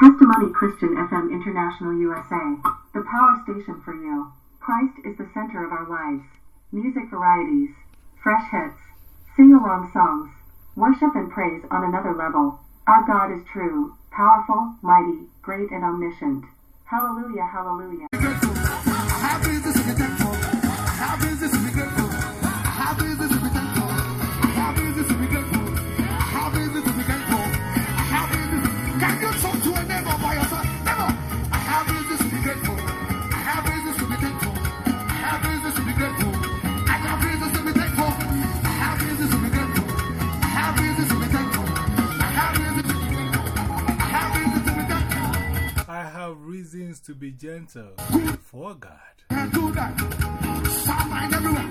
Testimony Christian FM International USA, the power station for you. Christ is the center of our lives. Music varieties, fresh hits, sing along songs, worship and praise on another level. Our God is true, powerful, mighty, great, and omniscient. Hallelujah, hallelujah. Gentle for God. Do that. Sound everywhere.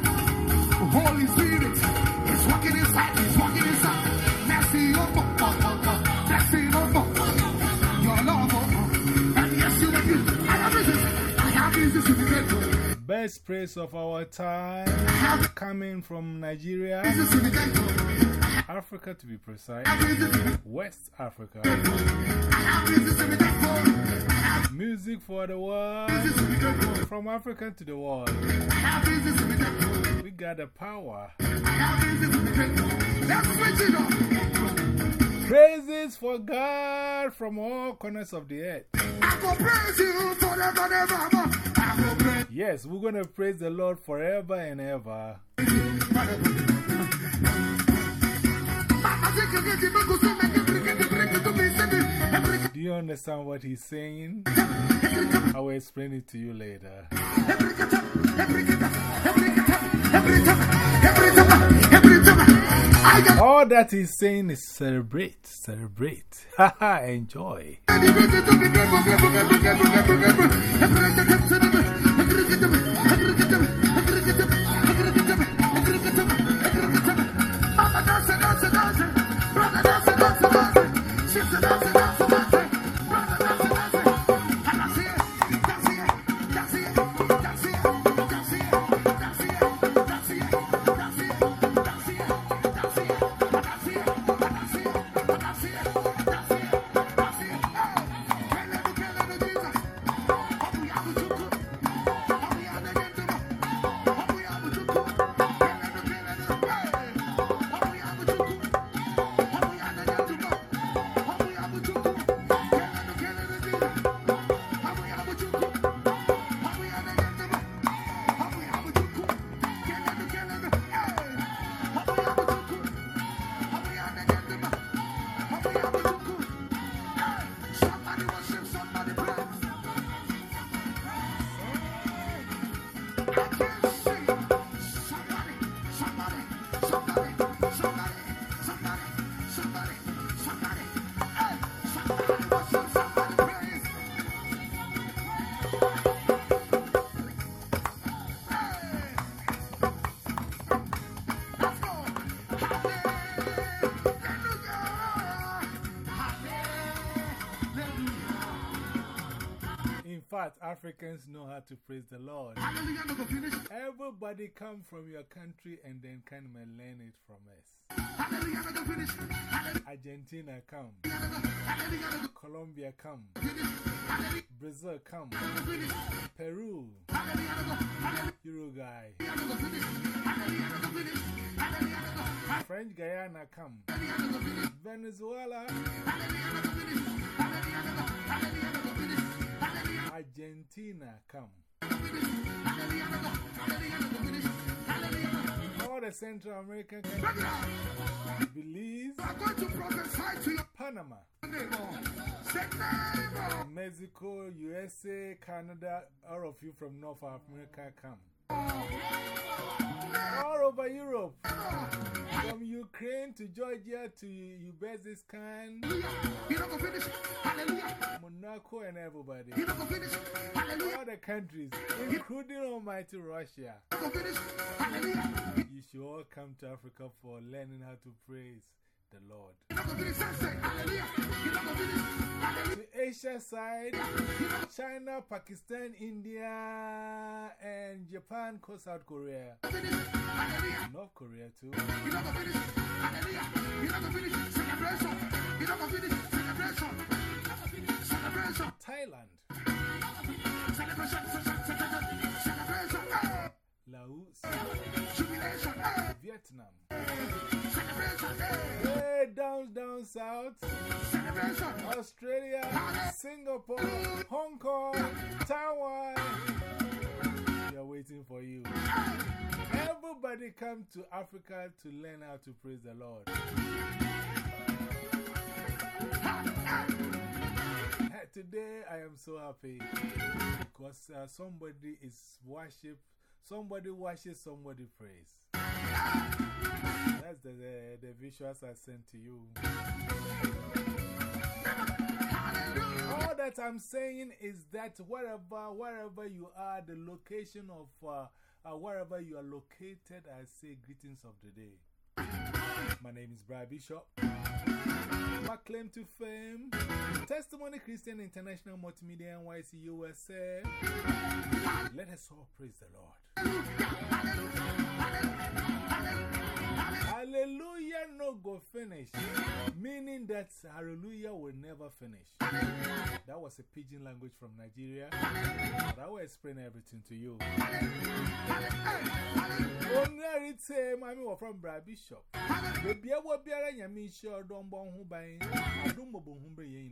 Holy Spirit is walking inside. He's walking inside. Mercy, oh, oh, oh, oh, oh. Blessing, oh, oh, oh. Your love, oh, oh. And yes, you will do. I have business. I have business to be grateful. Oh. Best praise of our time coming from Nigeria, oh. Business to be thankful. Africa to be precise, I have business to be West Africa. I have business to. Music for the world, Business to be grateful. from Africa to the world. I have business to be thankful. We got the power. I have business to be grateful. Let's switch it up. Praises for God from all corners of the earth. I go praise you forever and ever. I go praise Yes, we're going to praise the Lord forever and ever. Do you understand what he's saying? I will explain it to you later. All that he's saying is celebrate, celebrate. Haha, enjoy. Africans know how to praise the Lord. Everybody come from your country and then and learn it from us. Argentina come, Colombia come, Brazil come, Peru, Uruguay, French Guiana come, Venezuela, Argentina come. All the Central American countries, Belize, Panama. Mexico, USA, Canada, all of you from North America come. All over Europe, from Ukraine to Georgia to Uzbekistan. Monaco, and everybody. All the countries, including Almighty Russia. You should all come to Africa for learning how to praise the Lord. Asia side, China, Pakistan, India, and Japan, Coast South Korea. North Korea too. You're not gonna Celebration. You're. Celebration. Celebration. Thailand. Celebration. Celebration. Laos. Vietnam. Celebration. Down, south, Australia, Singapore, Hong Kong, Taiwan. We are waiting for you. Everybody come to Africa to learn how to praise the Lord. Today I am so happy because uh, somebody is worship, somebody worships, somebody praise. Visuals I sent to you. All that I'm saying is that wherever, wherever you are, the location of uh, uh, wherever you are located, I say greetings of the day. My name is Brad Bishop. My claim to fame Testimony Christian International Multimedia NYC USA. Let us all praise the Lord. Go finish. Meaning that hallelujah will never finish. That was a pidgin language from Nigeria. But I will explain everything to you. Only say, Mammy, or from Brad Bishop. Baby, I will be a yammy sure don't bon who by I don't mobile humber ye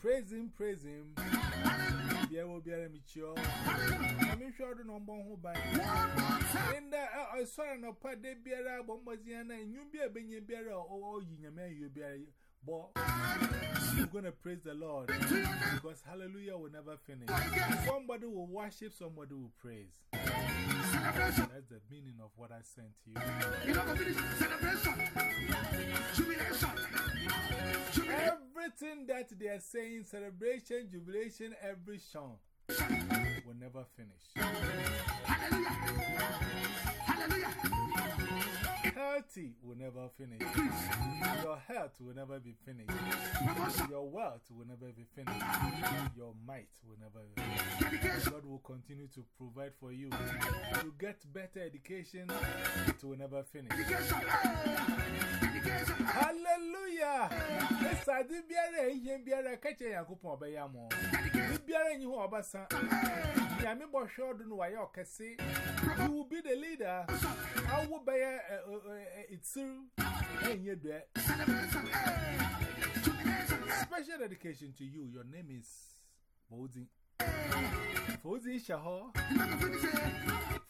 Praise him, praise him. There will be a mature. I'm sure the number who by. In the uh, uh, I saw an upper day beer, Bombaziana, and you be a benny bearer or you may you be a. We're going to praise the Lord because hallelujah will never finish. Somebody will worship, somebody will praise. That's the meaning of what I sent you. You know, finish celebration. Jubilation. Jubilation. Everything that they are saying, celebration, jubilation, every song will never finish. Hallelujah. Hallelujah. Healthy will never finish. Your health will never be finished. Your wealth will never be finished. Your might will never be finished. God will continue to provide for you. To get better education, it will never finish. Hallelujah! It's a dibiara, yin biara, catch a yakupon by yamo. Biara, you are bassa. Yami Boshod, no, I say, you will be the leader. I will buy and you do. Special dedication to you. Your name is Bozin. Bozin Shaho.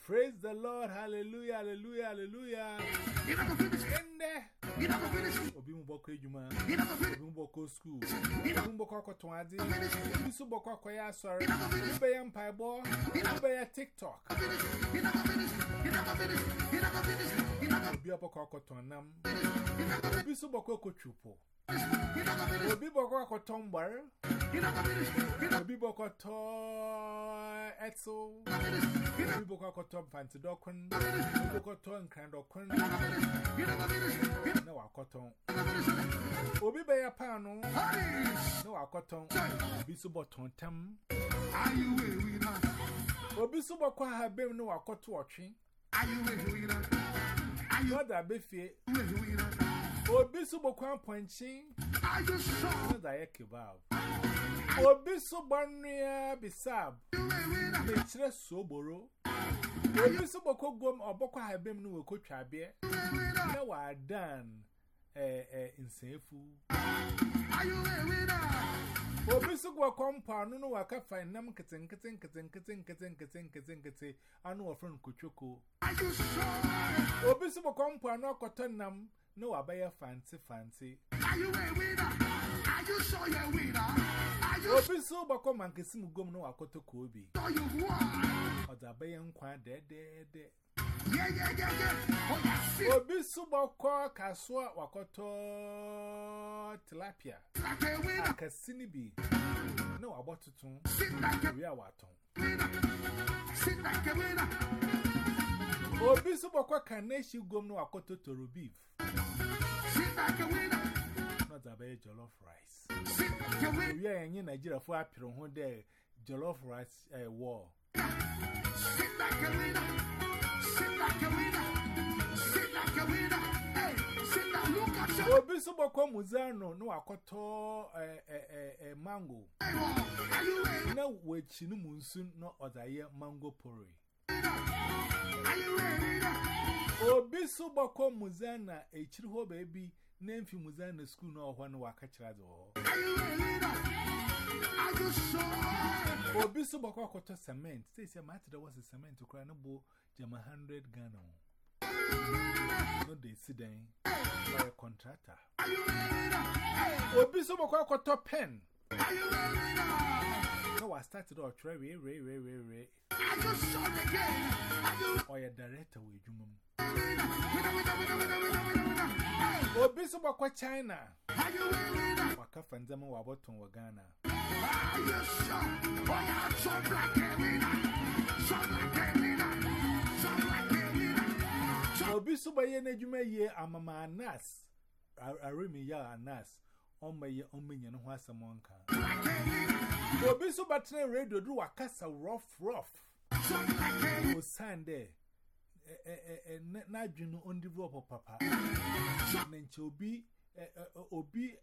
Praise the Lord. Hallelujah. Hallelujah. Hallelujah. mbɔkɔ edwuma obi mbɔkɔ skul obi mbɔkɔ akɔtɔn ade obi nso bɔkɔ akɔyɛ asɔre obi bɛyɛ mpaebɔ obi bɛyɛ tiktok obi abɔkɔ akɔtɔn nam obi nso bɔkɔ ekotwipo obi bɔkɔ akɔtɔn mbar obi bɔkɔ tɔɔ ɛtsew obi bɔkɔ akɔtɔn mpantidɔkon obi bɔkɔ tɔɔ nkrandɔkon. cotton. Obi be a pano. No, a cotton. Bisubo ton tam. Are? Obi subo kwa ha be no a cotton watching. Are you be fear? Obi subo kwa punching. Are you sure that I kebab? Obi subo near bisab. Metre soboro. Obi subo kwa gum or ha be no a cotton. Now I done. nsefu. Obi nso gwa kọmpa anụ na waka fa nam nkịtị nkịtị nkịtị nkịtị nkịtị nkịtị nkịtị nkịtị anụ wọfrọ nkochoko. Obi nso gwa kọmpa anụ ọkọtọ nam na waba ya fanti fanti. Obi nso gwa kọma nkịsị m gwom na wakọtọ ka obi. Ọ dị. Obi Suboko Kasua Wakoto Tilapia. Akasinibi ah, No Abotutun Ria Waton. Obi Suboko Kaneshi Gomno Wakoto Toro Not a very jollof rice. We are in Nigeria for a period of jollof rice eh, war. Sit back Obi so boko muzano no akoto eh mango. Na wechi no munsun no odaye mango porridge. Obi so boko muzana echiri ho baby na mfi muzana school no ho na waka kira zo. Obi so boko akoto cement. Say say matter there was cement to no bo jama 100 Ghana. No, they see them by a contractor. Obi so mokwa koto pen. No, I started out try re re re re. Are you sure again? Or oh, your director we jumum. Obi so mokwa China. Wakafa nzema waboton wa Ghana. Obi so by ye na juma ye amama anas. Arimi ya anas. Omba ye omenya no ho asem onka. Obi so batna radio do wakasa rough rough. O sande eh eh eh na dwunu on develop papa. Na nche obi obi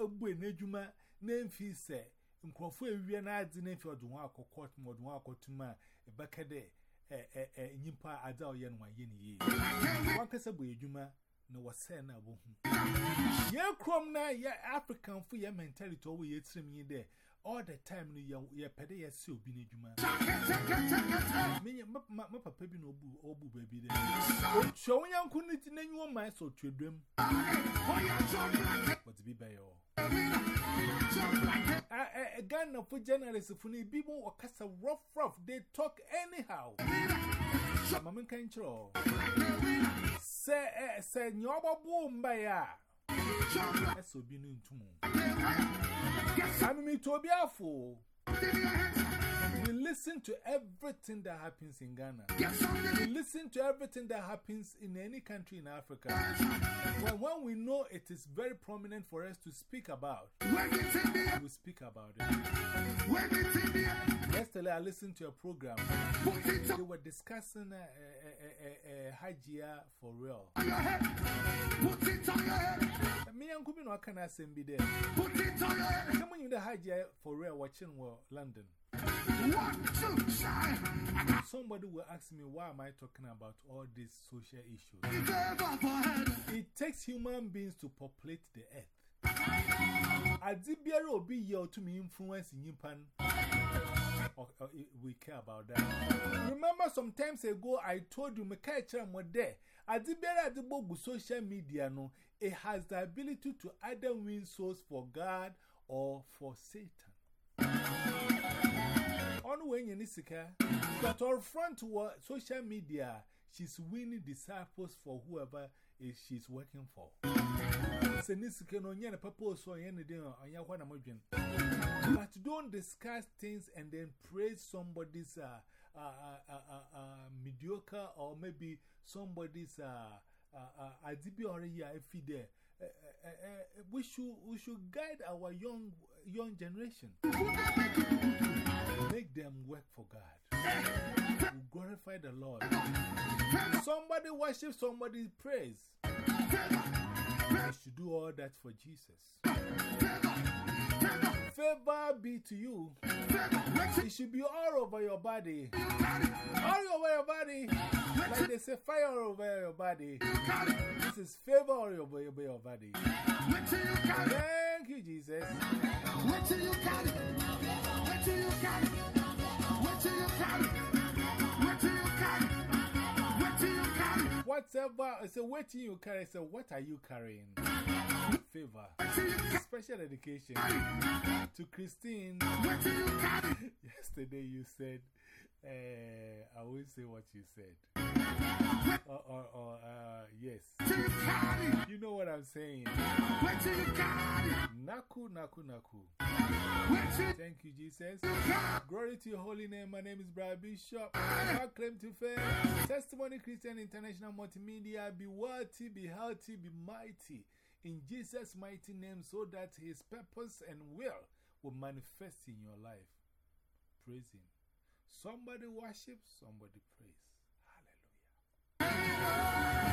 abu enadwuma na mfi se nkrofo ewie na adi na mfi odwo akokọ modwo akotuma ebeka de eh eh eh Eh, eh, eh, a adza ọ yẹ no wayẹ ne yie. Wankasa bɔ adwuma na wɔsɛn no abɔhu o kurom na yɛ africanfo yɛ mentality ɔwɔ yɛ tirim yi dɛ all the time no yɛpɛ dɛ yɛsɛ obi no adwuma ma papa bi na ɔbu baabi dɛ. Ɔtua wo nyanko no n'anyiwɔ ma sɛ ɔtua dwam. Ghana for journalists for ni people or kasa rough rough they talk anyhow. Mama kan chro. Say say nyoba boom by ya. Eso bi no ntumu. I'm me to be afo. We listen to everything that happens in Ghana. We listen to everything that happens in any country in Africa. When, when we know it is very prominent for us to speak about, we speak about it. Yesterday, I listened to a program. They were discussing uh, uh, uh, uh, Hajia for real. Me and Kubino, what can I say? Be there. Someone in the Hajia for real watching London. Somebody will ask me, why am I talking about all these social issues? It takes human beings to populate the earth. Adibiara obi yell to me influence in Yimpan. We care about that. Remember, some times ago, I told you, Mekaichera Mode, Adibiara Adibogu social media, no, it has the ability to either win souls for God or for Satan. On when you nisika, but our front to social media, she's winning disciples for whoever is she's working for. Say nisika no nyana purpose or any day on yakwana mojin. But don't discuss things and then praise somebody's uh, uh, uh, uh, uh, mediocre or maybe somebody's uh, uh, uh, adibi or yeah, if there. We should we should guide our young young generation. Make them work for God. We glorify the Lord. Somebody worship, somebody praise. We should do all that for Jesus. Favor be to you. It should be all over your body. All over your body. Like they say, fire over your body. This is favor over your body. Thank you, Jesus. Wait till you got you got. Whatever, I what you carry? So, what are you carrying? Favor. Special education. To Christine. Yesterday, you said, uh, I will say what you said. Or, or, or uh, yes. You know what I'm saying? Naku, naku, naku. Thank you, Jesus. Glory to your holy name. My name is Brad Bishop. I claim to fame. Testimony Christian International Multimedia. Be worthy, be healthy, be mighty. In Jesus' mighty name, so that his purpose and will will manifest in your life. Praise him. Somebody worship, somebody praise. Hallelujah.